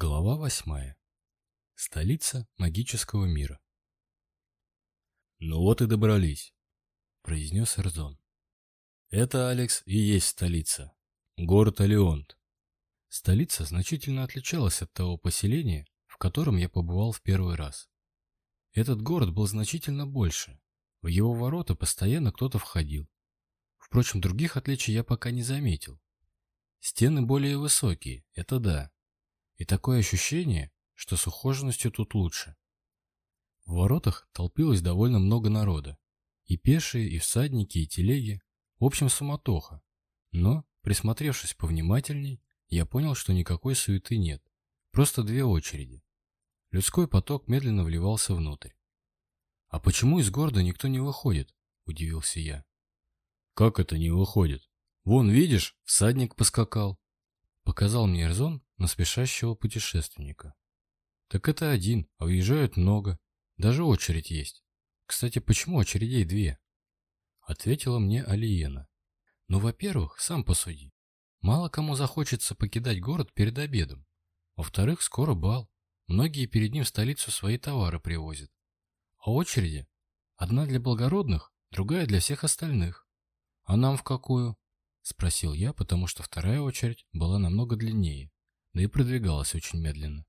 Глава 8. Столица магического мира. «Ну вот и добрались», — произнес Эрзон. «Это, Алекс, и есть столица. Город Алионт». Столица значительно отличалась от того поселения, в котором я побывал в первый раз. Этот город был значительно больше. В его ворота постоянно кто-то входил. Впрочем, других отличий я пока не заметил. Стены более высокие, это да, и такое ощущение, что с ухоженностью тут лучше. В воротах толпилось довольно много народа. И пешие, и всадники, и телеги. В общем, суматоха. Но, присмотревшись повнимательней, я понял, что никакой суеты нет. Просто две очереди. Людской поток медленно вливался внутрь. «А почему из города никто не выходит?» – удивился я. «Как это не выходит? Вон, видишь, всадник поскакал. Показал мне Эрзон на спешащего путешественника. Так это один, а уезжают много. Даже очередь есть. Кстати, почему очередей две? Ответила мне Алиена. Ну, во-первых, сам посуди. Мало кому захочется покидать город перед обедом. Во-вторых, скоро бал. Многие перед ним в столицу свои товары привозят. А очереди? Одна для благородных, другая для всех остальных. А нам в какую? Спросил я, потому что вторая очередь была намного длиннее, да и продвигалась очень медленно.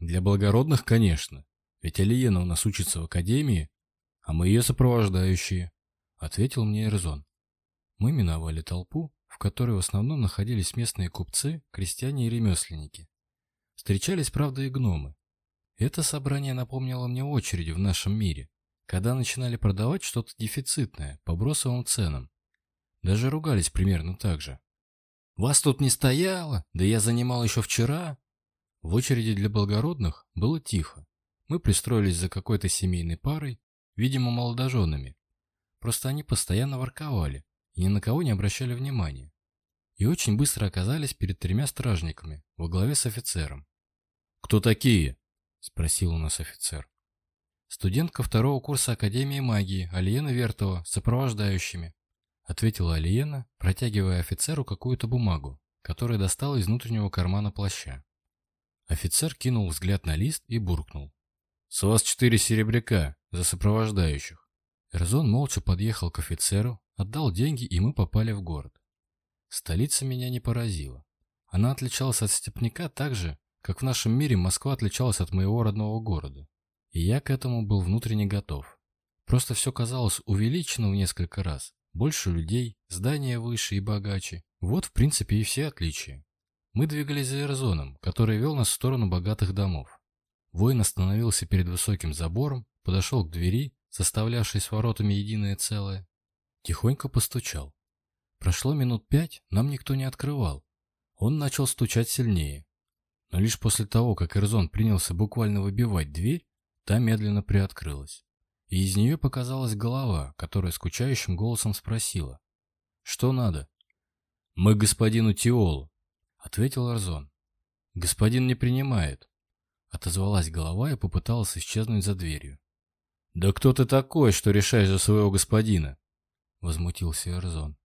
Для благородных, конечно, ведь Алиена у нас учится в академии, а мы ее сопровождающие, ответил мне Эрзон. Мы миновали толпу, в которой в основном находились местные купцы, крестьяне и ремесленники. Встречались, правда, и гномы. Это собрание напомнило мне очереди в нашем мире, когда начинали продавать что-то дефицитное по бросовым ценам, даже ругались примерно так же. «Вас тут не стояло, да я занимал еще вчера». В очереди для благородных было тихо. Мы пристроились за какой-то семейной парой, видимо, молодоженами. Просто они постоянно ворковали и ни на кого не обращали внимания. И очень быстро оказались перед тремя стражниками во главе с офицером. «Кто такие?» – спросил у нас офицер. Студентка второго курса Академии магии Алиена Вертова, сопровождающими, ответила Алиена, протягивая офицеру какую-то бумагу, которая достала из внутреннего кармана плаща. Офицер кинул взгляд на лист и буркнул. «С вас четыре серебряка за сопровождающих». Эрзон молча подъехал к офицеру, отдал деньги, и мы попали в город. Столица меня не поразила. Она отличалась от степняка так же, как в нашем мире Москва отличалась от моего родного города. И я к этому был внутренне готов. Просто все казалось увеличено в несколько раз, больше людей, здания выше и богаче. Вот, в принципе, и все отличия. Мы двигались за Эрзоном, который вел нас в сторону богатых домов. Воин остановился перед высоким забором, подошел к двери, составлявшей с воротами единое целое. Тихонько постучал. Прошло минут пять, нам никто не открывал. Он начал стучать сильнее. Но лишь после того, как Эрзон принялся буквально выбивать дверь, та медленно приоткрылась и из нее показалась голова, которая скучающим голосом спросила. «Что надо?» «Мы господину Тиолу», — ответил Арзон. «Господин не принимает», — отозвалась голова и попыталась исчезнуть за дверью. «Да кто ты такой, что решаешь за своего господина?» — возмутился Арзон.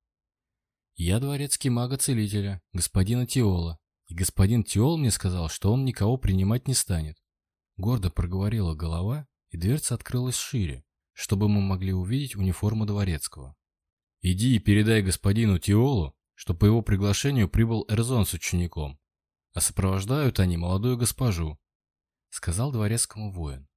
«Я дворецкий мага-целителя, господина Тиола, и господин Тиол мне сказал, что он никого принимать не станет», — гордо проговорила голова и дверца открылась шире, чтобы мы могли увидеть униформу дворецкого. «Иди и передай господину Тиолу, что по его приглашению прибыл Эрзон с учеником, а сопровождают они молодую госпожу», — сказал дворецкому воин.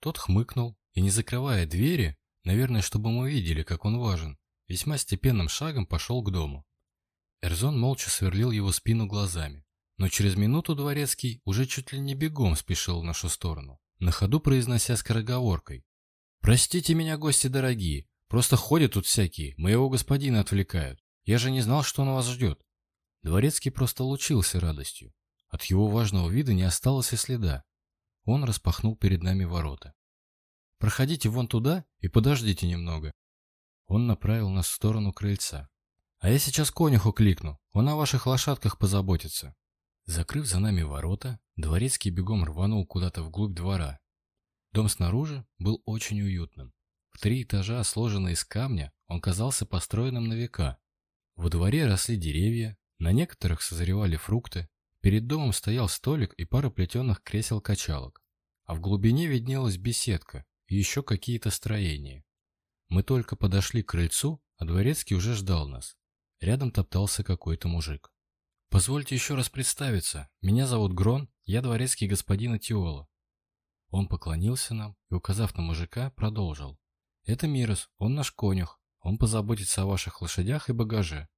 Тот хмыкнул и, не закрывая двери, наверное, чтобы мы видели, как он важен, весьма степенным шагом пошел к дому. Эрзон молча сверлил его спину глазами, но через минуту дворецкий уже чуть ли не бегом спешил в нашу сторону на ходу произнося скороговоркой. «Простите меня, гости дорогие, просто ходят тут всякие, моего господина отвлекают. Я же не знал, что он вас ждет». Дворецкий просто лучился радостью. От его важного вида не осталось и следа. Он распахнул перед нами ворота. «Проходите вон туда и подождите немного». Он направил нас в сторону крыльца. «А я сейчас конюху кликну, он о ваших лошадках позаботится». Закрыв за нами ворота, дворецкий бегом рванул куда-то вглубь двора. Дом снаружи был очень уютным. В три этажа, сложенный из камня, он казался построенным на века. Во дворе росли деревья, на некоторых созревали фрукты, перед домом стоял столик и пара плетеных кресел-качалок, а в глубине виднелась беседка и еще какие-то строения. Мы только подошли к крыльцу, а дворецкий уже ждал нас. Рядом топтался какой-то мужик. «Позвольте еще раз представиться. Меня зовут Грон, я дворецкий господина Тиола». Он поклонился нам и, указав на мужика, продолжил. «Это Мирос, он наш конюх. Он позаботится о ваших лошадях и багаже».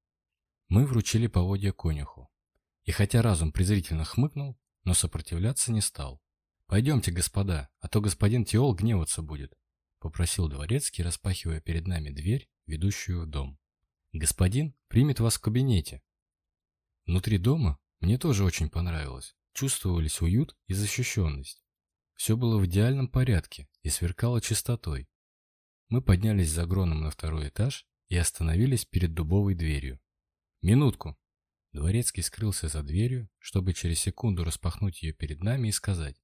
Мы вручили поводья конюху. И хотя разум презрительно хмыкнул, но сопротивляться не стал. «Пойдемте, господа, а то господин Тиол гневаться будет», — попросил дворецкий, распахивая перед нами дверь, ведущую в дом. «Господин примет вас в кабинете, Внутри дома мне тоже очень понравилось. Чувствовались уют и защищенность. Все было в идеальном порядке и сверкало чистотой. Мы поднялись за Гроном на второй этаж и остановились перед дубовой дверью. «Минутку!» Дворецкий скрылся за дверью, чтобы через секунду распахнуть ее перед нами и сказать.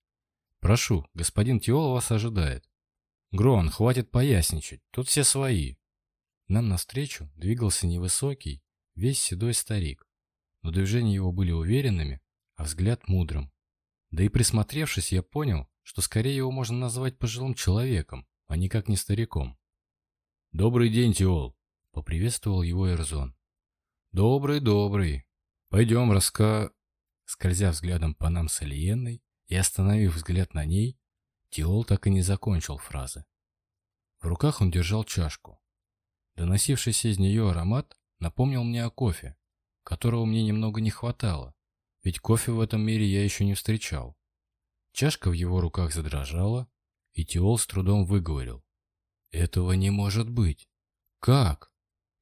«Прошу, господин Тиол вас ожидает». «Грон, хватит поясничать, тут все свои». Нам навстречу двигался невысокий, весь седой старик но движения его были уверенными, а взгляд мудрым. Да и присмотревшись, я понял, что скорее его можно назвать пожилым человеком, а никак не стариком. «Добрый день, Тиол!» — поприветствовал его Эрзон. «Добрый, добрый. Пойдем, раска...» Скользя взглядом по нам с Алиенной и остановив взгляд на ней, Тиол так и не закончил фразы. В руках он держал чашку. Доносившийся из нее аромат напомнил мне о кофе, которого мне немного не хватало, ведь кофе в этом мире я еще не встречал. Чашка в его руках задрожала, и Теол с трудом выговорил. «Этого не может быть!» «Как?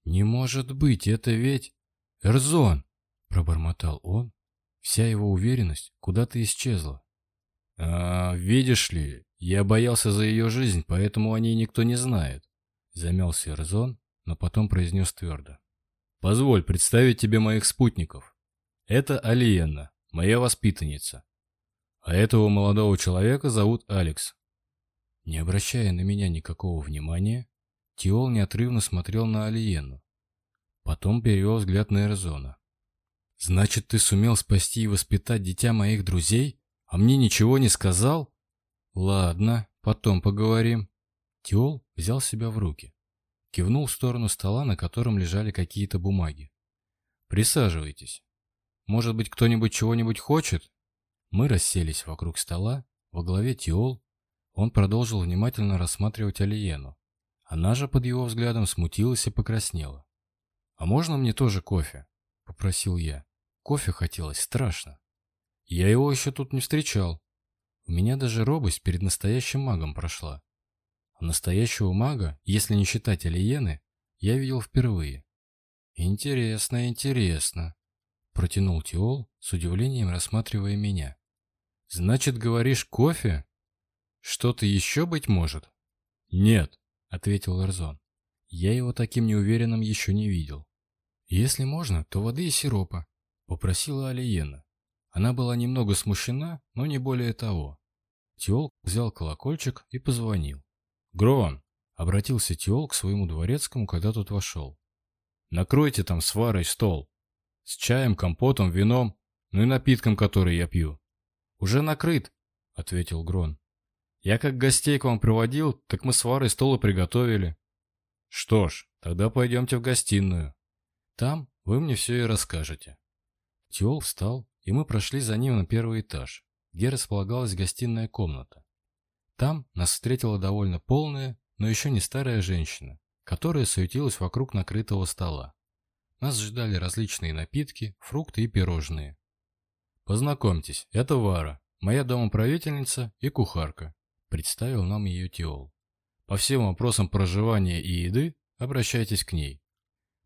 Не может быть! Это ведь...» «Эрзон!» — пробормотал он. Вся его уверенность куда-то исчезла. «А, видишь ли, я боялся за ее жизнь, поэтому о ней никто не знает», — замялся Эрзон, но потом произнес твердо. Позволь представить тебе моих спутников. Это Алиена, моя воспитанница. А этого молодого человека зовут Алекс. Не обращая на меня никакого внимания, Тиол неотрывно смотрел на Алиену. Потом перевел взгляд на Эрзона. «Значит, ты сумел спасти и воспитать дитя моих друзей, а мне ничего не сказал?» «Ладно, потом поговорим». Тиол взял себя в руки. Кивнул в сторону стола, на котором лежали какие-то бумаги. «Присаживайтесь. Может быть, кто-нибудь чего-нибудь хочет?» Мы расселись вокруг стола, во главе Тиол. Он продолжил внимательно рассматривать Алиену. Она же под его взглядом смутилась и покраснела. «А можно мне тоже кофе?» – попросил я. Кофе хотелось страшно. Я его еще тут не встречал. У меня даже робость перед настоящим магом прошла. Настоящего мага, если не считать Алиены, я видел впервые. «Интересно, интересно», — протянул Тиол, с удивлением рассматривая меня. «Значит, говоришь, кофе? Что-то еще быть может?» «Нет», — ответил Эрзон. «Я его таким неуверенным еще не видел». «Если можно, то воды и сиропа», — попросила Алиена. Она была немного смущена, но не более того. Теолк взял колокольчик и позвонил. «Грон!» — обратился Тиол к своему дворецкому, когда тот вошел. «Накройте там сварой стол. С чаем, компотом, вином, ну и напитком, который я пью». «Уже накрыт!» — ответил Грон. «Я как гостей к вам приводил, так мы сварой стол и приготовили». «Что ж, тогда пойдемте в гостиную. Там вы мне все и расскажете». Тиол встал, и мы прошли за ним на первый этаж, где располагалась гостиная комната. Там нас встретила довольно полная, но еще не старая женщина, которая суетилась вокруг накрытого стола. Нас ждали различные напитки, фрукты и пирожные. «Познакомьтесь, это Вара, моя домоправительница и кухарка», – представил нам ее Теол. «По всем вопросам проживания и еды обращайтесь к ней».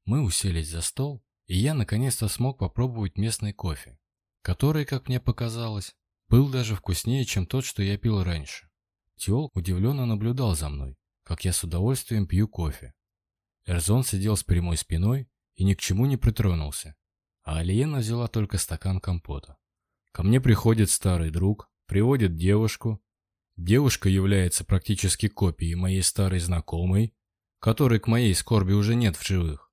Мы уселись за стол, и я наконец-то смог попробовать местный кофе, который, как мне показалось, был даже вкуснее, чем тот, что я пил раньше. Тел удивленно наблюдал за мной, как я с удовольствием пью кофе. Эрзон сидел с прямой спиной и ни к чему не притронулся, а Алиена взяла только стакан компота. Ко мне приходит старый друг, приводит девушку. Девушка является практически копией моей старой знакомой, которой к моей скорби уже нет в живых.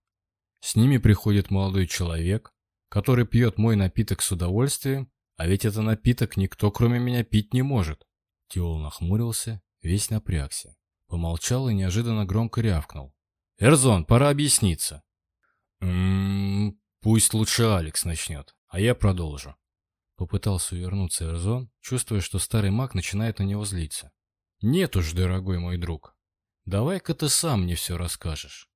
С ними приходит молодой человек, который пьет мой напиток с удовольствием, а ведь это напиток никто кроме меня пить не может. Тиол нахмурился, весь напрягся. Помолчал и неожиданно громко рявкнул. «Эрзон, пора объясниться!» «М-м, Пусть лучше Алекс начнет, а я продолжу». Попытался увернуться Эрзон, чувствуя, что старый маг начинает на него злиться. «Нет уж, дорогой мой друг, давай-ка ты сам мне все расскажешь.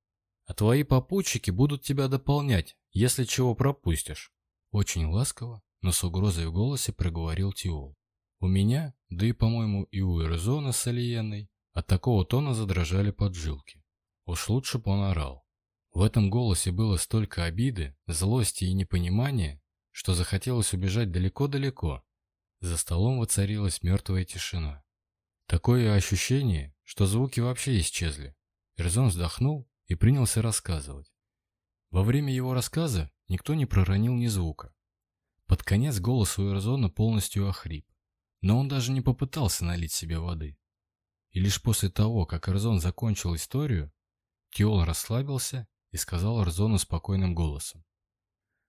А твои попутчики будут тебя дополнять, если чего пропустишь». Очень ласково, но с угрозой в голосе проговорил Тиол. У меня, да и, по-моему, и у Эрзона с Алиеной, от такого тона задрожали поджилки. Уж лучше бы он орал. В этом голосе было столько обиды, злости и непонимания, что захотелось убежать далеко-далеко. За столом воцарилась мертвая тишина. Такое ощущение, что звуки вообще исчезли. Эрзон вздохнул и принялся рассказывать. Во время его рассказа никто не проронил ни звука. Под конец голос у Эрзона полностью охрип но он даже не попытался налить себе воды. И лишь после того, как Эрзон закончил историю, Тиол расслабился и сказал Эрзону спокойным голосом.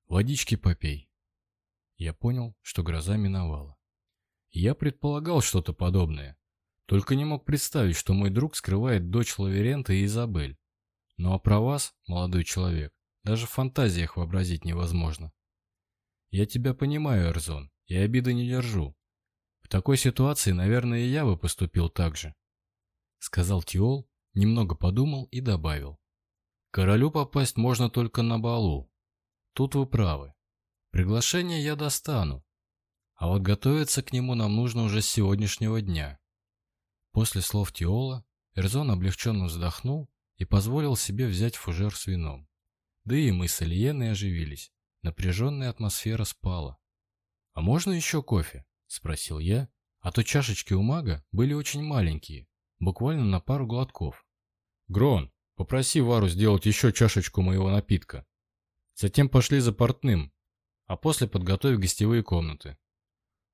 «Водички попей». Я понял, что гроза миновала. Я предполагал что-то подобное, только не мог представить, что мой друг скрывает дочь Лаверента и Изабель. Ну а про вас, молодой человек, даже в фантазиях вообразить невозможно. Я тебя понимаю, Эрзон, и обиды не держу такой ситуации, наверное, и я бы поступил так же», — сказал Тиол, немного подумал и добавил. «Королю попасть можно только на балу. Тут вы правы. Приглашение я достану. А вот готовиться к нему нам нужно уже с сегодняшнего дня». После слов Тиола Эрзон облегченно вздохнул и позволил себе взять фужер с вином. Да и мы с Ильеной оживились. Напряженная атмосфера спала. «А можно еще кофе?» Спросил я, а то чашечки у мага были очень маленькие, буквально на пару глотков. Грон, попроси Вару сделать еще чашечку моего напитка. Затем пошли за портным, а после подготовь гостевые комнаты.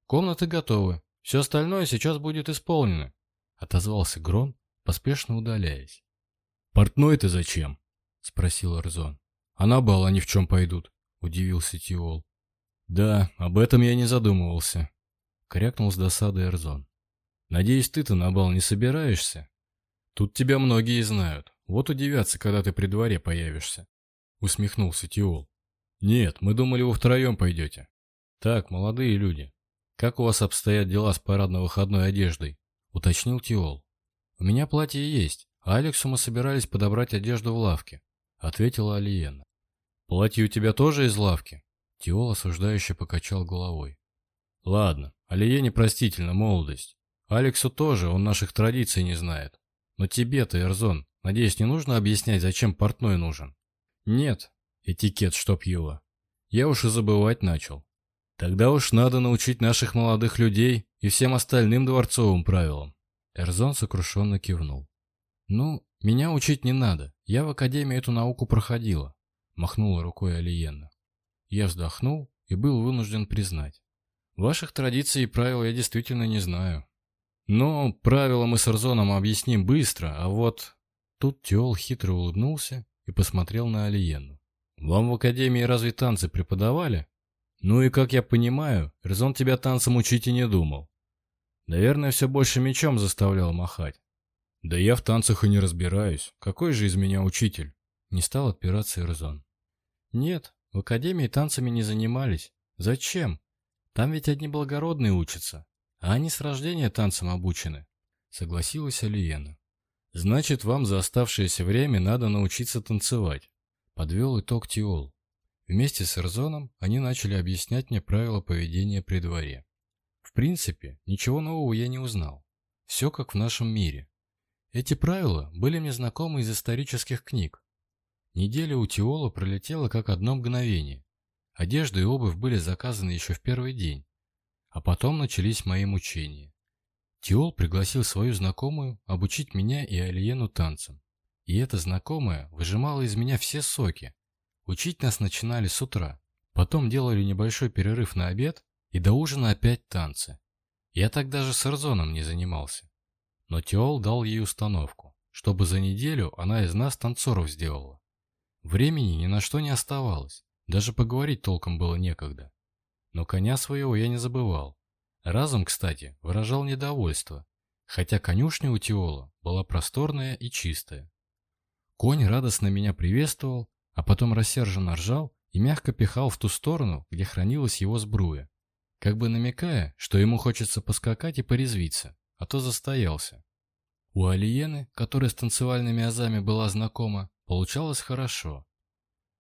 Комнаты готовы, все остальное сейчас будет исполнено, отозвался Грон, поспешно удаляясь. «Портной ты зачем?» — спросил Арзон. Она на бал они в чем пойдут?» — удивился Тиол. «Да, об этом я не задумывался», Крякнул с досадой Эрзон. «Надеюсь, ты-то на бал не собираешься? Тут тебя многие знают. Вот удивятся, когда ты при дворе появишься». Усмехнулся Тиол. «Нет, мы думали, вы втроем пойдете». «Так, молодые люди, как у вас обстоят дела с парадно-выходной одеждой?» Уточнил Тиол. «У меня платье есть, а Алексу мы собирались подобрать одежду в лавке», ответила Алиена. «Платье у тебя тоже из лавки?» Тиол осуждающе покачал головой. Ладно, Алие непростительно молодость. Алексу тоже, он наших традиций не знает. Но тебе-то, Эрзон, надеюсь, не нужно объяснять, зачем портной нужен? Нет, этикет, чтоб его. Я уж и забывать начал. Тогда уж надо научить наших молодых людей и всем остальным дворцовым правилам. Эрзон сокрушенно кивнул. Ну, меня учить не надо, я в академии эту науку проходила. Махнула рукой Алиена. Я вздохнул и был вынужден признать. Ваших традиций и правил я действительно не знаю. Но правила мы с Арзоном объясним быстро, а вот...» Тут Теол хитро улыбнулся и посмотрел на Алиену. «Вам в академии разве танцы преподавали?» «Ну и, как я понимаю, Резон тебя танцем учить и не думал. Наверное, все больше мечом заставлял махать». «Да я в танцах и не разбираюсь. Какой же из меня учитель?» Не стал отпираться Резон. «Нет, в академии танцами не занимались. Зачем? Там ведь одни благородные учатся, а они с рождения танцем обучены. Согласилась Алиена. Значит, вам за оставшееся время надо научиться танцевать. Подвел итог Тиол. Вместе с Эрзоном они начали объяснять мне правила поведения при дворе. В принципе, ничего нового я не узнал. Все как в нашем мире. Эти правила были мне знакомы из исторических книг. Неделя у Тиола пролетела как одно мгновение. Одежда и обувь были заказаны еще в первый день, а потом начались мои мучения. Тиол пригласил свою знакомую обучить меня и Алиену танцам. И эта знакомая выжимала из меня все соки. Учить нас начинали с утра, потом делали небольшой перерыв на обед и до ужина опять танцы. Я так даже с Эрзоном не занимался. Но Тиол дал ей установку, чтобы за неделю она из нас танцоров сделала. Времени ни на что не оставалось. Даже поговорить толком было некогда. Но коня своего я не забывал. Разум, кстати, выражал недовольство, хотя конюшня у Тиола была просторная и чистая. Конь радостно меня приветствовал, а потом рассерженно ржал и мягко пихал в ту сторону, где хранилась его сбруя, как бы намекая, что ему хочется поскакать и порезвиться, а то застоялся. У Алиены, которая с танцевальными азами была знакома, получалось хорошо.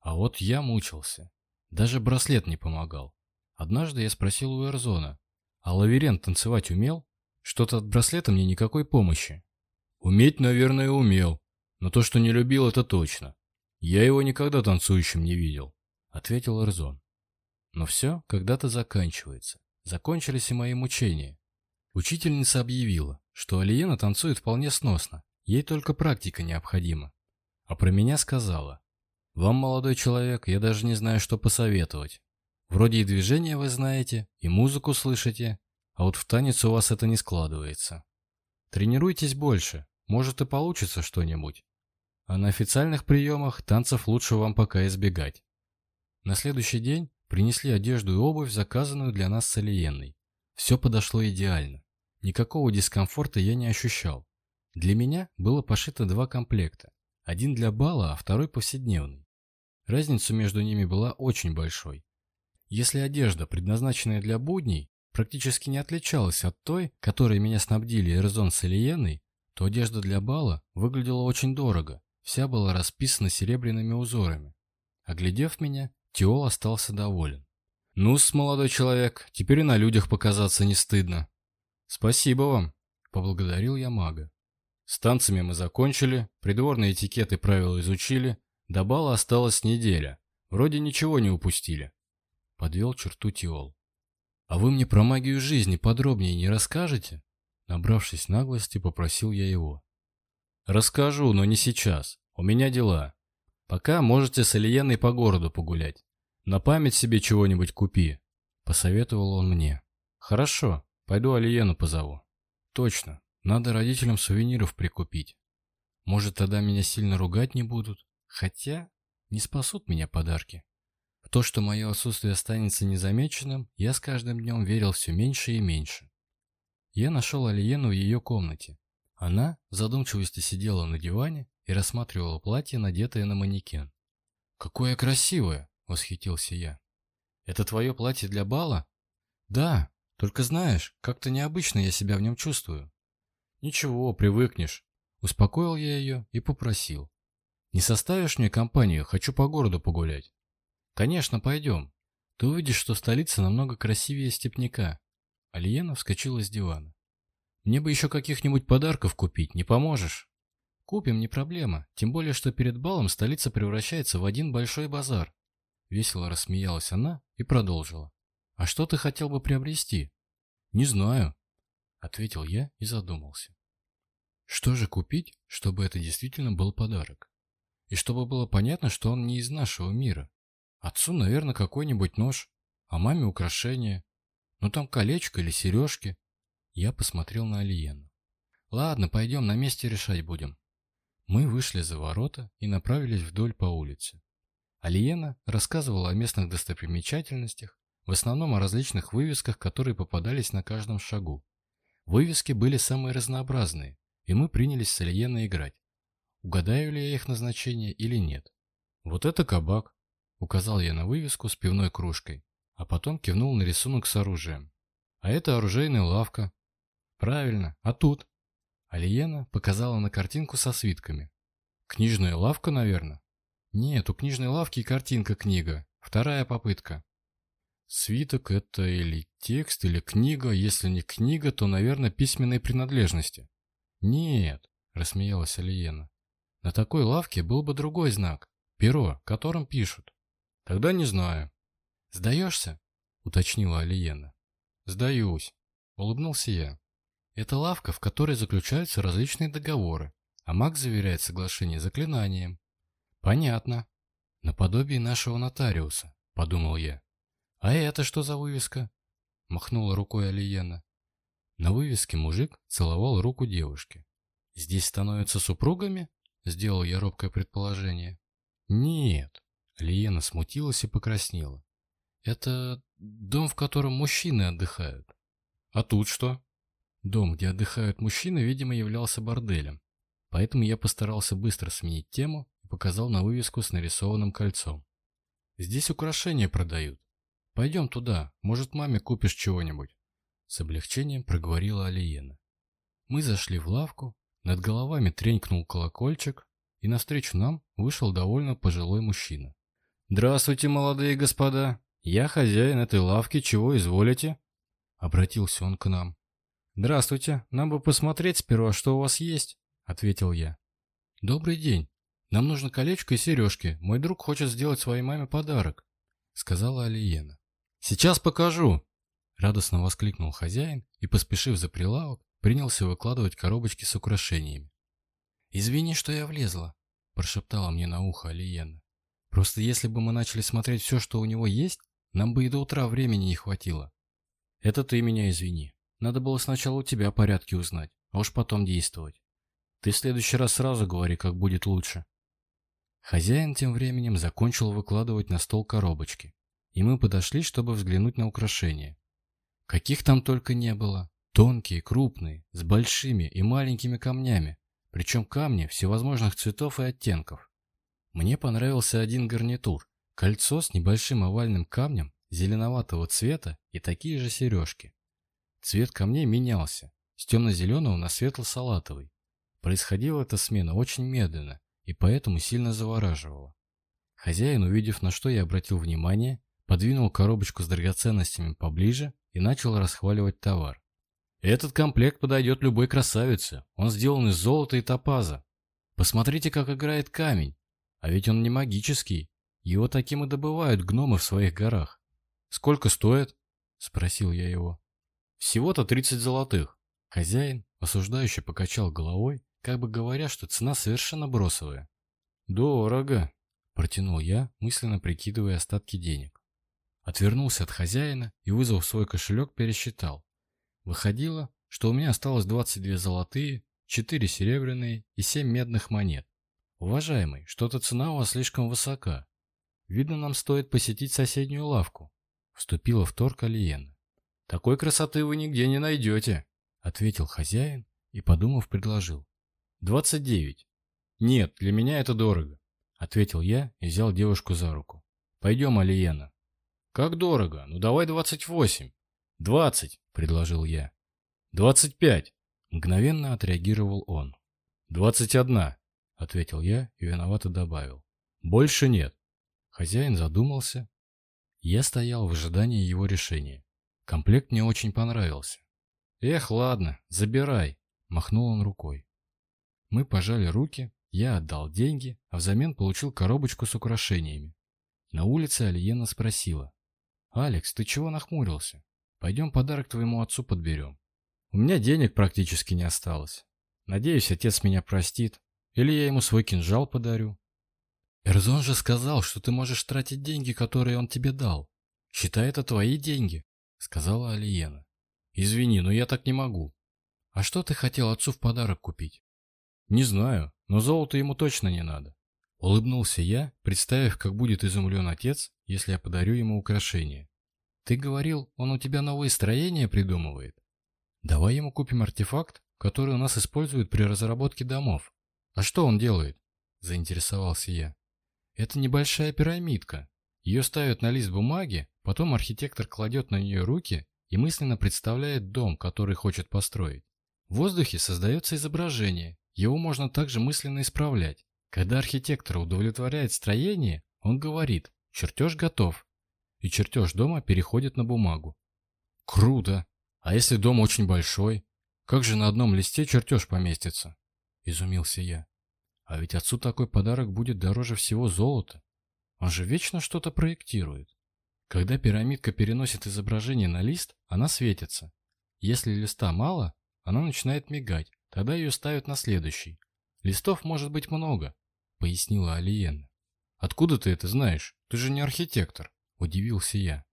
А вот я мучился. Даже браслет не помогал. Однажды я спросил у Эрзона, а Лаверен танцевать умел? Что-то от браслета мне никакой помощи. Уметь, наверное, умел, но то, что не любил, это точно. Я его никогда танцующим не видел, ответил Эрзон. Но все когда-то заканчивается. Закончились и мои мучения. Учительница объявила, что Алиена танцует вполне сносно, ей только практика необходима. А про меня сказала, вам, молодой человек, я даже не знаю, что посоветовать. Вроде и движения вы знаете, и музыку слышите, а вот в танец у вас это не складывается. Тренируйтесь больше, может и получится что-нибудь. А на официальных приемах танцев лучше вам пока избегать. На следующий день принесли одежду и обувь, заказанную для нас с Алиенной. Все подошло идеально. Никакого дискомфорта я не ощущал. Для меня было пошито два комплекта. Один для бала, а второй повседневный. Разница между ними была очень большой. Если одежда, предназначенная для будней, практически не отличалась от той, которой меня снабдили Эрзон с Ильеной, то одежда для бала выглядела очень дорого, вся была расписана серебряными узорами. Оглядев меня, Теол остался доволен. ну молодой человек, теперь и на людях показаться не стыдно». «Спасибо вам», — поблагодарил я мага. «С танцами мы закончили, придворные этикеты правила изучили, до бала осталась неделя. Вроде ничего не упустили. Подвел черту Тиол. А вы мне про магию жизни подробнее не расскажете? Набравшись наглости, попросил я его. Расскажу, но не сейчас. У меня дела. Пока можете с Алиеной по городу погулять. На память себе чего-нибудь купи. Посоветовал он мне. Хорошо, пойду Алиену позову. Точно, надо родителям сувениров прикупить. Может, тогда меня сильно ругать не будут? Хотя не спасут меня подарки. В то, что мое отсутствие останется незамеченным, я с каждым днем верил все меньше и меньше. Я нашел Алиену в ее комнате. Она в задумчивости сидела на диване и рассматривала платье, надетое на манекен. «Какое красивое!» – восхитился я. «Это твое платье для бала?» «Да, только знаешь, как-то необычно я себя в нем чувствую». «Ничего, привыкнешь», – успокоил я ее и попросил. Не составишь мне компанию? Хочу по городу погулять. Конечно, пойдем. Ты увидишь, что столица намного красивее степняка. Алиена вскочила с дивана. Мне бы еще каких-нибудь подарков купить, не поможешь? Купим, не проблема. Тем более, что перед балом столица превращается в один большой базар. Весело рассмеялась она и продолжила. А что ты хотел бы приобрести? Не знаю, ответил я и задумался. Что же купить, чтобы это действительно был подарок? и чтобы было понятно, что он не из нашего мира. Отцу, наверное, какой-нибудь нож, а маме украшение. Ну там колечко или сережки. Я посмотрел на Алиену. Ладно, пойдем, на месте решать будем. Мы вышли за ворота и направились вдоль по улице. Алиена рассказывала о местных достопримечательностях, в основном о различных вывесках, которые попадались на каждом шагу. Вывески были самые разнообразные, и мы принялись с Алиеной играть угадаю ли я их назначение или нет. «Вот это кабак», — указал я на вывеску с пивной кружкой, а потом кивнул на рисунок с оружием. «А это оружейная лавка». «Правильно, а тут?» Алиена показала на картинку со свитками. «Книжная лавка, наверное?» «Нет, у книжной лавки картинка книга. Вторая попытка». «Свиток — это или текст, или книга. Если не книга, то, наверное, письменные принадлежности». «Нет», — рассмеялась Алиена. На такой лавке был бы другой знак, перо, которым пишут. Тогда не знаю. Сдаешься? Уточнила Алиена. Сдаюсь. Улыбнулся я. Это лавка, в которой заключаются различные договоры, а маг заверяет соглашение заклинанием. Понятно. Наподобие нашего нотариуса, подумал я. А это что за вывеска? Махнула рукой Алиена. На вывеске мужик целовал руку девушки. Здесь становятся супругами? Сделал я робкое предположение. Нет. Лиена смутилась и покраснела. Это дом, в котором мужчины отдыхают. А тут что? Дом, где отдыхают мужчины, видимо, являлся борделем. Поэтому я постарался быстро сменить тему и показал на вывеску с нарисованным кольцом. Здесь украшения продают. Пойдем туда, может, маме купишь чего-нибудь. С облегчением проговорила Алиена. Мы зашли в лавку, над головами тренькнул колокольчик, и навстречу нам вышел довольно пожилой мужчина. «Здравствуйте, молодые господа! Я хозяин этой лавки, чего изволите?» Обратился он к нам. «Здравствуйте, нам бы посмотреть сперва, что у вас есть», — ответил я. «Добрый день. Нам нужно колечко и сережки. Мой друг хочет сделать своей маме подарок», — сказала Алиена. «Сейчас покажу», — радостно воскликнул хозяин и, поспешив за прилавок, принялся выкладывать коробочки с украшениями. «Извини, что я влезла», – прошептала мне на ухо Алиена. «Просто если бы мы начали смотреть все, что у него есть, нам бы и до утра времени не хватило». «Это ты меня извини. Надо было сначала у тебя порядки узнать, а уж потом действовать. Ты в следующий раз сразу говори, как будет лучше». Хозяин тем временем закончил выкладывать на стол коробочки, и мы подошли, чтобы взглянуть на украшения. Каких там только не было. Тонкие, крупные, с большими и маленькими камнями, причем камни всевозможных цветов и оттенков. Мне понравился один гарнитур, кольцо с небольшим овальным камнем зеленоватого цвета и такие же сережки. Цвет камней менялся, с темно-зеленого на светло-салатовый. Происходила эта смена очень медленно и поэтому сильно завораживала. Хозяин, увидев, на что я обратил внимание, подвинул коробочку с драгоценностями поближе и начал расхваливать товар. Этот комплект подойдет любой красавице. Он сделан из золота и топаза. Посмотрите, как играет камень. А ведь он не магический. Его таким и добывают гномы в своих горах. Сколько стоит? Спросил я его. Всего-то 30 золотых. Хозяин, осуждающе покачал головой, как бы говоря, что цена совершенно бросовая. Дорого, протянул я, мысленно прикидывая остатки денег. Отвернулся от хозяина и, вызвав свой кошелек, пересчитал. Выходило, что у меня осталось 22 золотые, 4 серебряные и 7 медных монет. Уважаемый, что-то цена у вас слишком высока. Видно, нам стоит посетить соседнюю лавку. Вступила в торг Алиена. Такой красоты вы нигде не найдете, ответил хозяин и, подумав, предложил. 29. Нет, для меня это дорого, ответил я и взял девушку за руку. Пойдем, Алиена. Как дорого? Ну давай 28. «Двадцать», — предложил я. «Двадцать пять», — мгновенно отреагировал он. «Двадцать одна», — ответил я и виновато добавил. «Больше нет». Хозяин задумался. Я стоял в ожидании его решения. Комплект мне очень понравился. «Эх, ладно, забирай», — махнул он рукой. Мы пожали руки, я отдал деньги, а взамен получил коробочку с украшениями. На улице Алиена спросила. «Алекс, ты чего нахмурился? Пойдем подарок твоему отцу подберем. У меня денег практически не осталось. Надеюсь, отец меня простит. Или я ему свой кинжал подарю. Эрзон же сказал, что ты можешь тратить деньги, которые он тебе дал. Считай это твои деньги, сказала Алиена. Извини, но я так не могу. А что ты хотел отцу в подарок купить? Не знаю, но золото ему точно не надо. Улыбнулся я, представив, как будет изумлен отец, если я подарю ему украшение. Ты говорил, он у тебя новые строения придумывает. Давай ему купим артефакт, который у нас используют при разработке домов. А что он делает? Заинтересовался я. Это небольшая пирамидка. Ее ставят на лист бумаги, потом архитектор кладет на нее руки и мысленно представляет дом, который хочет построить. В воздухе создается изображение, его можно также мысленно исправлять. Когда архитектор удовлетворяет строение, он говорит «чертеж готов», и чертеж дома переходит на бумагу. Круто! А если дом очень большой? Как же на одном листе чертеж поместится? Изумился я. А ведь отцу такой подарок будет дороже всего золота. Он же вечно что-то проектирует. Когда пирамидка переносит изображение на лист, она светится. Если листа мало, она начинает мигать, тогда ее ставят на следующий. Листов может быть много, пояснила Алиена. Откуда ты это знаешь? Ты же не архитектор. Удивился я.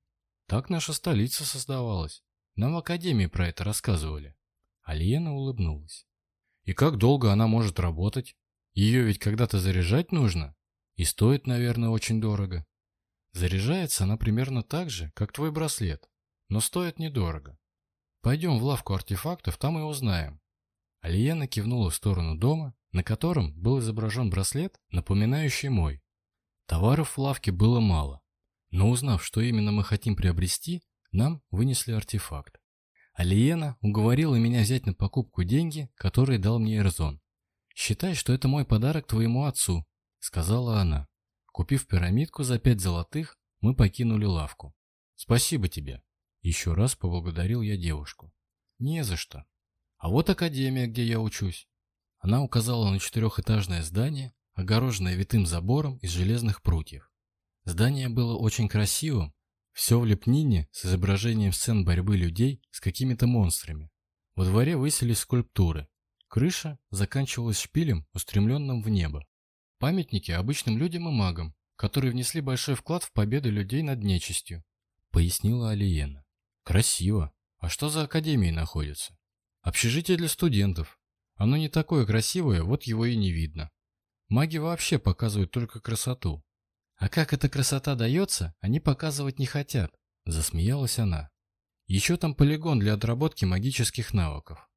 Так наша столица создавалась. Нам в академии про это рассказывали. Алиена улыбнулась. И как долго она может работать? Ее ведь когда-то заряжать нужно. И стоит, наверное, очень дорого. Заряжается она примерно так же, как твой браслет, но стоит недорого. Пойдем в лавку артефактов, там и узнаем. Алиена кивнула в сторону дома, на котором был изображен браслет, напоминающий мой. Товаров в лавке было мало, но узнав, что именно мы хотим приобрести, нам вынесли артефакт. Алиена уговорила меня взять на покупку деньги, которые дал мне Эрзон. «Считай, что это мой подарок твоему отцу», — сказала она. Купив пирамидку за пять золотых, мы покинули лавку. «Спасибо тебе», — еще раз поблагодарил я девушку. «Не за что. А вот академия, где я учусь». Она указала на четырехэтажное здание, огороженное витым забором из железных прутьев. Здание было очень красивым, все в лепнине с изображением сцен борьбы людей с какими-то монстрами. Во дворе высились скульптуры. Крыша заканчивалась шпилем, устремленным в небо. Памятники обычным людям и магам, которые внесли большой вклад в победу людей над нечистью, пояснила Алиена. Красиво. А что за академии находится? Общежитие для студентов. Оно не такое красивое, вот его и не видно. Маги вообще показывают только красоту. А как эта красота дается, они показывать не хотят, засмеялась она. Еще там полигон для отработки магических навыков.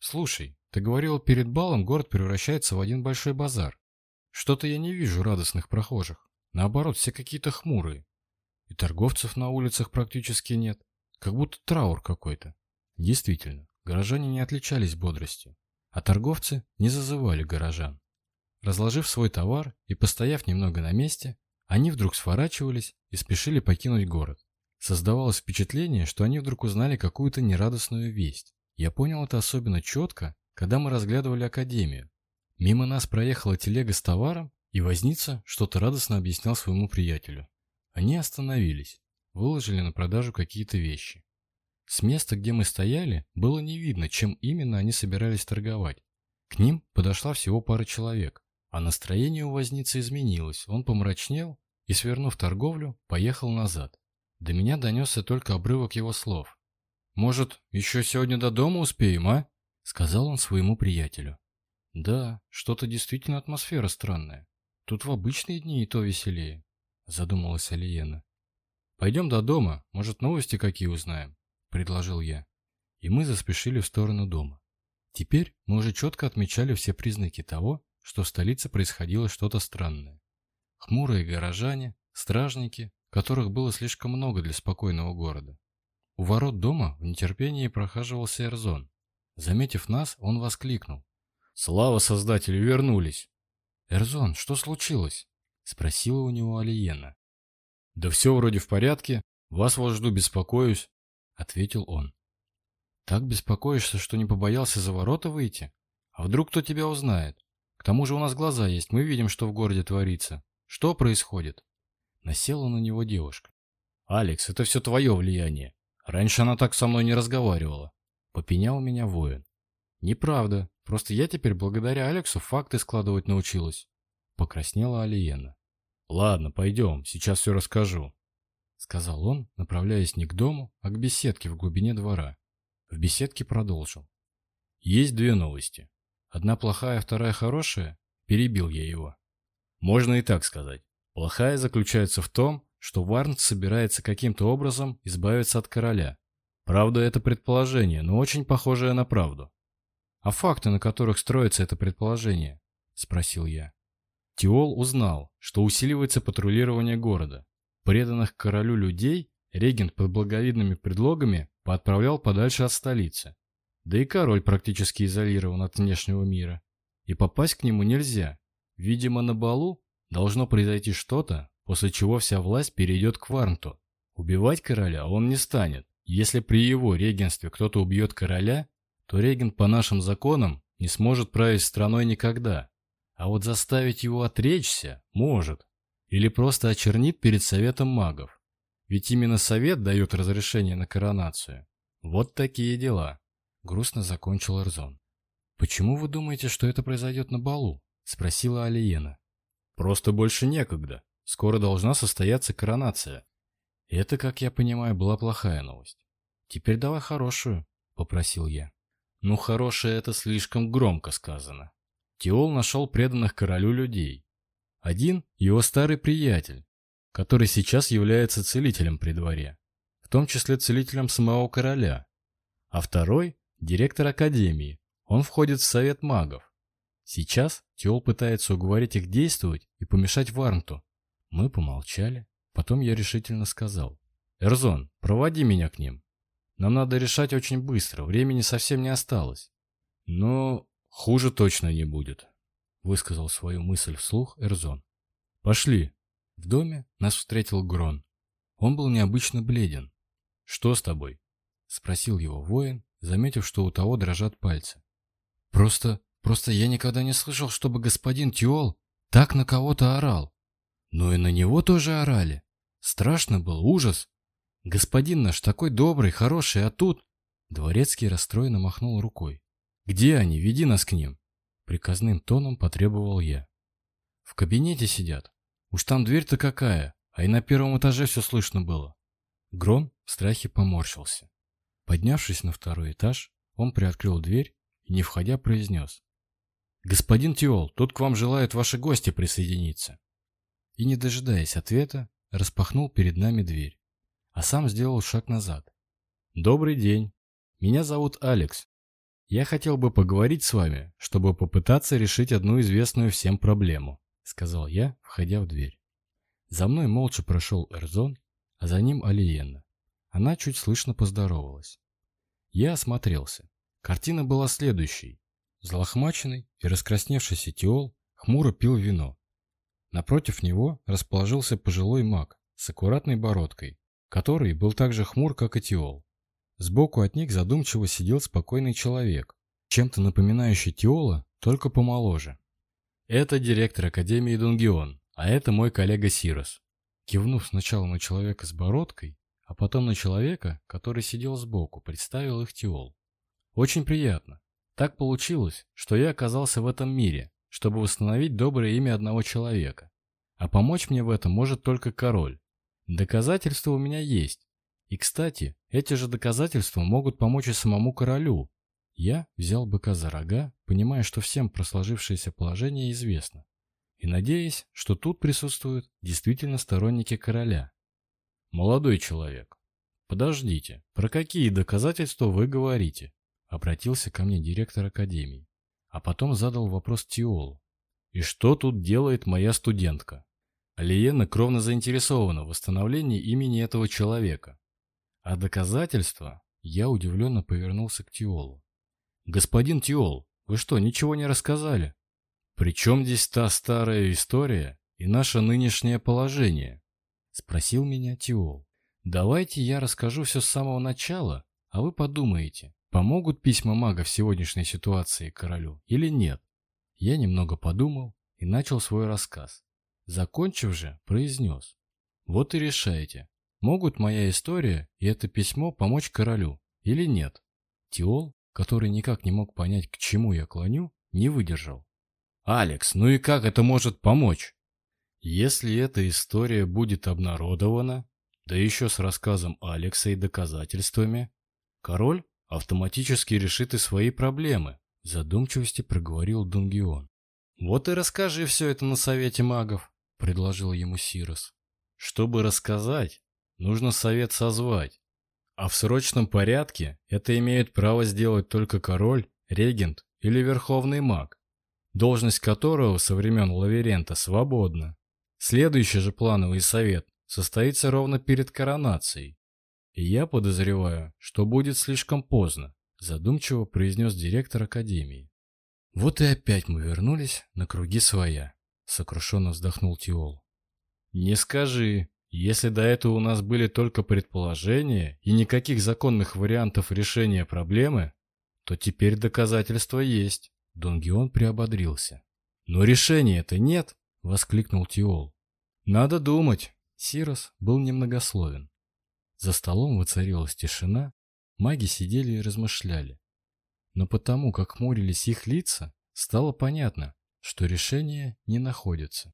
Слушай, ты говорил, перед балом город превращается в один большой базар. Что-то я не вижу радостных прохожих. Наоборот, все какие-то хмурые. И торговцев на улицах практически нет. Как будто траур какой-то. Действительно, горожане не отличались бодростью, а торговцы не зазывали горожан. Разложив свой товар и постояв немного на месте, они вдруг сворачивались и спешили покинуть город. Создавалось впечатление, что они вдруг узнали какую-то нерадостную весть. Я понял это особенно четко, когда мы разглядывали академию. Мимо нас проехала телега с товаром, и возница что-то радостно объяснял своему приятелю. Они остановились, выложили на продажу какие-то вещи. С места, где мы стояли, было не видно, чем именно они собирались торговать. К ним подошла всего пара человек. А настроение у возницы изменилось, он помрачнел и, свернув торговлю, поехал назад. До меня донесся только обрывок его слов. «Может, еще сегодня до дома успеем, а?» — сказал он своему приятелю. «Да, что-то действительно атмосфера странная. Тут в обычные дни и то веселее», — задумалась Алиена. «Пойдем до дома, может, новости какие узнаем», — предложил я. И мы заспешили в сторону дома. Теперь мы уже четко отмечали все признаки того, что в столице происходило что-то странное. Хмурые горожане, стражники, которых было слишком много для спокойного города. У ворот дома в нетерпении прохаживался Эрзон. Заметив нас, он воскликнул. «Слава Создателю, вернулись!» «Эрзон, что случилось?» — спросила у него Алиена. «Да все вроде в порядке. Вас вот жду, беспокоюсь», — ответил он. «Так беспокоишься, что не побоялся за ворота выйти? А вдруг кто тебя узнает?» К тому же у нас глаза есть, мы видим, что в городе творится. Что происходит?» Насела на него девушка. «Алекс, это все твое влияние. Раньше она так со мной не разговаривала». Попенял меня воин. «Неправда. Просто я теперь благодаря Алексу факты складывать научилась». Покраснела Алиена. «Ладно, пойдем, сейчас все расскажу», — сказал он, направляясь не к дому, а к беседке в глубине двора. В беседке продолжил. «Есть две новости. Одна плохая, вторая хорошая? Перебил я его. Можно и так сказать. Плохая заключается в том, что Варнт собирается каким-то образом избавиться от короля. Правда, это предположение, но очень похожее на правду. «А факты, на которых строится это предположение?» – спросил я. Тиол узнал, что усиливается патрулирование города. Преданных королю людей регент под благовидными предлогами поотправлял подальше от столицы. Да и король практически изолирован от внешнего мира. И попасть к нему нельзя. Видимо, на балу должно произойти что-то, после чего вся власть перейдет к Варнту. Убивать короля он не станет. Если при его регенстве кто-то убьет короля, то регент по нашим законам не сможет править страной никогда. А вот заставить его отречься может. Или просто очернит перед советом магов. Ведь именно совет дает разрешение на коронацию. Вот такие дела грустно закончил Эрзон. «Почему вы думаете, что это произойдет на балу?» – спросила Алиена. «Просто больше некогда. Скоро должна состояться коронация». Это, как я понимаю, была плохая новость. «Теперь давай хорошую», – попросил я. «Ну, хорошее – это слишком громко сказано». Тиол нашел преданных королю людей. Один – его старый приятель, который сейчас является целителем при дворе, в том числе целителем самого короля. А второй директор академии. Он входит в совет магов. Сейчас Тиол пытается уговорить их действовать и помешать Варнту. Мы помолчали. Потом я решительно сказал. «Эрзон, проводи меня к ним. Нам надо решать очень быстро, времени совсем не осталось». «Но хуже точно не будет», — высказал свою мысль вслух Эрзон. «Пошли». В доме нас встретил Грон. Он был необычно бледен. «Что с тобой?» — спросил его воин, заметив, что у того дрожат пальцы. «Просто... просто я никогда не слышал, чтобы господин Тиол так на кого-то орал. Но и на него тоже орали. Страшно был, ужас. Господин наш такой добрый, хороший, а тут...» Дворецкий расстроенно махнул рукой. «Где они? Веди нас к ним!» Приказным тоном потребовал я. «В кабинете сидят. Уж там дверь-то какая, а и на первом этаже все слышно было». Гром в страхе поморщился. Поднявшись на второй этаж, он приоткрыл дверь и, не входя, произнес. «Господин Тиол, тут к вам желают ваши гости присоединиться». И, не дожидаясь ответа, распахнул перед нами дверь, а сам сделал шаг назад. «Добрый день. Меня зовут Алекс. Я хотел бы поговорить с вами, чтобы попытаться решить одну известную всем проблему», сказал я, входя в дверь. За мной молча прошел Эрзон, а за ним Алиена. Она чуть слышно поздоровалась. Я осмотрелся. Картина была следующей. Злохмаченный и раскрасневшийся Тиол хмуро пил вино. Напротив него расположился пожилой маг с аккуратной бородкой, который был так же хмур, как и Тиол. Сбоку от них задумчиво сидел спокойный человек, чем-то напоминающий Тиола, только помоложе. «Это директор Академии Дунгион, а это мой коллега Сирос». Кивнув сначала на человека с бородкой, а потом на человека, который сидел сбоку, представил их Тиол. «Очень приятно. Так получилось, что я оказался в этом мире, чтобы восстановить доброе имя одного человека. А помочь мне в этом может только король. Доказательства у меня есть. И, кстати, эти же доказательства могут помочь и самому королю. Я взял быка за рога, понимая, что всем про сложившееся положение известно. И надеясь, что тут присутствуют действительно сторонники короля. «Молодой человек, подождите, про какие доказательства вы говорите?» Обратился ко мне директор академии, а потом задал вопрос Тиолу. «И что тут делает моя студентка?» Алиена кровно заинтересована в восстановлении имени этого человека. А доказательства? Я удивленно повернулся к Тиолу. «Господин Тиол, вы что, ничего не рассказали?» «При чем здесь та старая история и наше нынешнее положение?» — спросил меня Тиол. «Давайте я расскажу все с самого начала, а вы подумаете, помогут письма мага в сегодняшней ситуации королю или нет?» Я немного подумал и начал свой рассказ. Закончив же, произнес. «Вот и решайте, могут моя история и это письмо помочь королю или нет?» Тиол, который никак не мог понять, к чему я клоню, не выдержал. «Алекс, ну и как это может помочь?» Если эта история будет обнародована, да еще с рассказом Алекса и доказательствами, король автоматически решит и свои проблемы, в задумчивости проговорил Дунгион. Вот и расскажи все это на совете магов, предложил ему Сирос. Чтобы рассказать, нужно совет созвать. А в срочном порядке это имеют право сделать только король, регент или верховный маг, должность которого со времен Лаверента свободна. Следующий же плановый совет состоится ровно перед коронацией. И я подозреваю, что будет слишком поздно, задумчиво произнес директор академии. Вот и опять мы вернулись на круги своя, сокрушенно вздохнул Тиол. Не скажи, если до этого у нас были только предположения и никаких законных вариантов решения проблемы, то теперь доказательства есть. Донгион приободрился. Но решения-то нет воскликнул Тиол. «Надо думать!» Сирос был немногословен. За столом воцарилась тишина, маги сидели и размышляли. Но потому, как морились их лица, стало понятно, что решение не находится.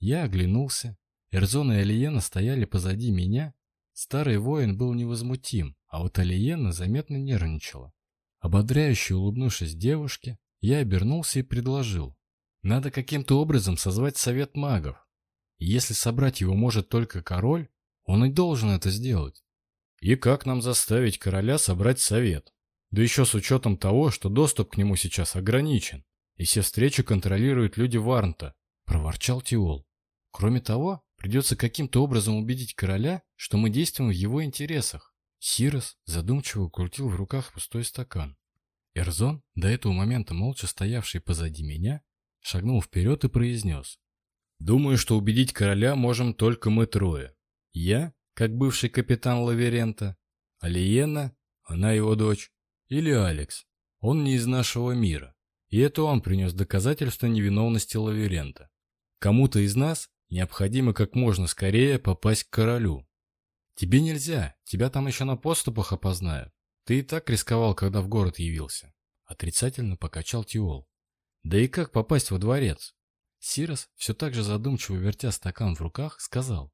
Я оглянулся. Эрзон и Алиена стояли позади меня. Старый воин был невозмутим, а вот Алиена заметно нервничала. Ободряюще улыбнувшись девушке, я обернулся и предложил. Надо каким-то образом созвать совет магов. Если собрать его может только король, он и должен это сделать. И как нам заставить короля собрать совет? Да еще с учетом того, что доступ к нему сейчас ограничен, и все встречи контролируют люди Варнта, проворчал Тиол. Кроме того, придется каким-то образом убедить короля, что мы действуем в его интересах. Сирос задумчиво крутил в руках пустой стакан. Эрзон, до этого момента молча стоявший позади меня, шагнул вперед и произнес. «Думаю, что убедить короля можем только мы трое. Я, как бывший капитан Лаверента, Алиена, она его дочь, или Алекс. Он не из нашего мира, и это он принес доказательство невиновности Лаверента. Кому-то из нас необходимо как можно скорее попасть к королю. Тебе нельзя, тебя там еще на поступах опознают. Ты и так рисковал, когда в город явился. Отрицательно покачал Тиол. Да и как попасть во дворец? Сирос, все так же задумчиво вертя стакан в руках, сказал.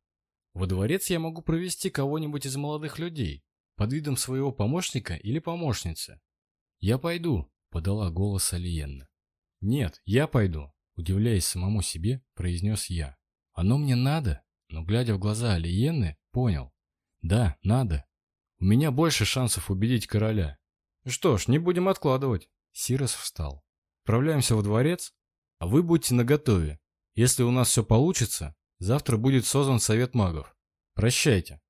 Во дворец я могу провести кого-нибудь из молодых людей, под видом своего помощника или помощницы. Я пойду, подала голос Алиенна. Нет, я пойду, удивляясь самому себе, произнес я. Оно мне надо, но, глядя в глаза Алиенны, понял. Да, надо. У меня больше шансов убедить короля. Что ж, не будем откладывать. Сирос встал. Отправляемся во дворец, а вы будьте наготове. Если у нас все получится, завтра будет создан совет магов. Прощайте.